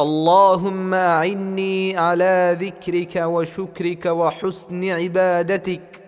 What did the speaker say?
اللهم اعني على ذكرك وشكرك وحسن عبادتك.